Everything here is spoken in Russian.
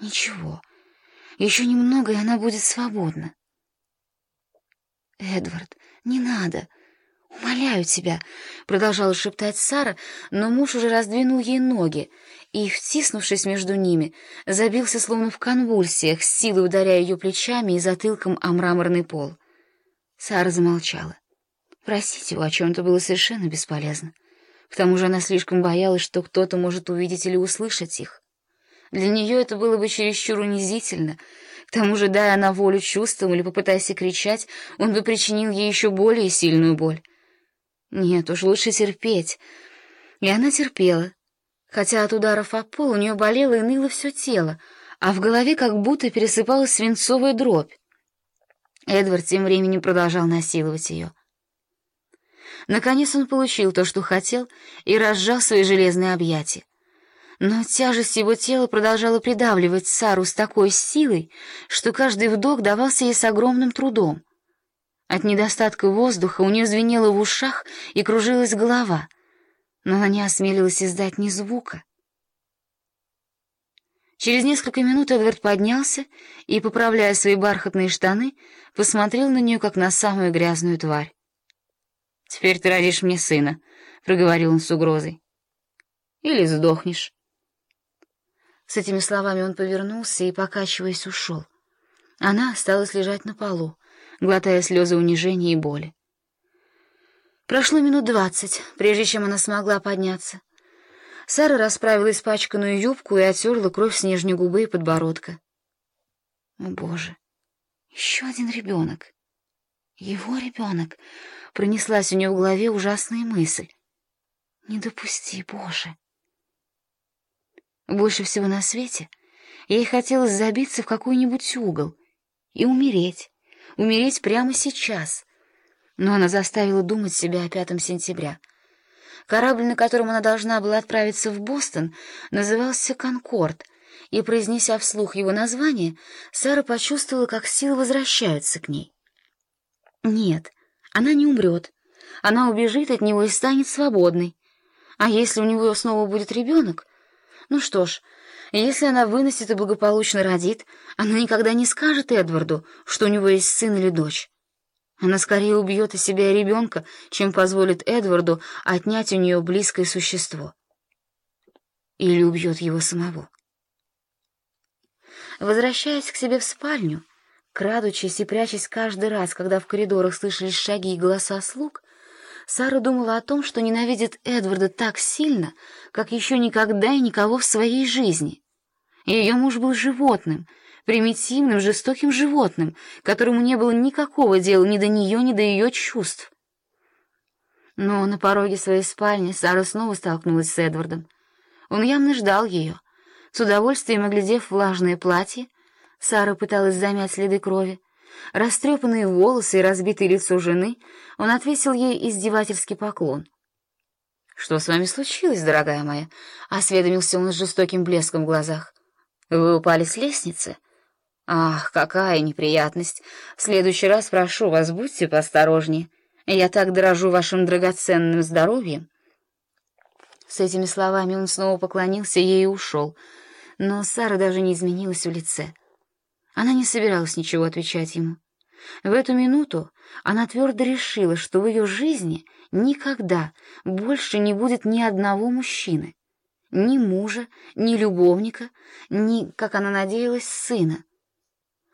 Ничего, еще немного, и она будет свободна. «Эдвард, не надо!» «Умоляю тебя», — продолжала шептать Сара, но муж уже раздвинул ей ноги и, втиснувшись между ними, забился словно в конвульсиях, с силой ударяя ее плечами и затылком о мраморный пол. Сара замолчала. Просить его о чем-то было совершенно бесполезно. К тому же она слишком боялась, что кто-то может увидеть или услышать их. Для нее это было бы чересчур унизительно. К тому же, дая она волю чувствам или попытаясь кричать, он бы причинил ей еще более сильную боль. Нет уж, лучше терпеть. И она терпела, хотя от ударов о пол у нее болело и ныло все тело, а в голове как будто пересыпалась свинцовая дробь. Эдвард тем временем продолжал насиловать ее. Наконец он получил то, что хотел, и разжал свои железные объятия. Но тяжесть его тела продолжала придавливать Сару с такой силой, что каждый вдох давался ей с огромным трудом. От недостатка воздуха у нее звенело в ушах и кружилась голова, но она не осмелилась издать ни звука. Через несколько минут Эдвард поднялся и, поправляя свои бархатные штаны, посмотрел на нее, как на самую грязную тварь. «Теперь ты родишь мне сына», — проговорил он с угрозой. «Или сдохнешь». С этими словами он повернулся и, покачиваясь, ушел. Она осталась лежать на полу глотая слезы унижения и боли. Прошло минут двадцать, прежде чем она смогла подняться. Сара расправила испачканную юбку и оттерла кровь с нижней губы и подбородка. О, Боже! Еще один ребенок. Его ребенок. Пронеслась у нее в голове ужасная мысль. Не допусти, Боже! Больше всего на свете ей хотелось забиться в какой-нибудь угол и умереть, умереть прямо сейчас. Но она заставила думать себя о 5 сентября. Корабль, на котором она должна была отправиться в Бостон, назывался «Конкорд», и, произнеся вслух его название, Сара почувствовала, как силы возвращаются к ней. Нет, она не умрет. Она убежит от него и станет свободной. А если у него снова будет ребенок? Ну что ж, если она выносит и благополучно родит, она никогда не скажет Эдварду, что у него есть сын или дочь. Она скорее убьет из себя ребенка, чем позволит Эдварду отнять у нее близкое существо. Или убьет его самого. Возвращаясь к себе в спальню, крадучись и прячась каждый раз, когда в коридорах слышались шаги и голоса слуг, Сара думала о том, что ненавидит Эдварда так сильно, как еще никогда и никого в своей жизни. Ее муж был животным, примитивным, жестоким животным, которому не было никакого дела ни до нее, ни до ее чувств. Но на пороге своей спальни Сара снова столкнулась с Эдвардом. Он явно ждал ее. С удовольствием оглядев влажное платье, Сара пыталась замять следы крови, Растрепанные волосы и разбитое лицо жены, он отвесил ей издевательский поклон. «Что с вами случилось, дорогая моя?» — осведомился он с жестоким блеском в глазах. «Вы упали с лестницы?» «Ах, какая неприятность! В следующий раз прошу вас, будьте поосторожнее. Я так дорожу вашим драгоценным здоровьем». С этими словами он снова поклонился ей и ушел, но Сара даже не изменилась в лице. Она не собиралась ничего отвечать ему. В эту минуту она твердо решила, что в ее жизни никогда больше не будет ни одного мужчины. Ни мужа, ни любовника, ни, как она надеялась, сына.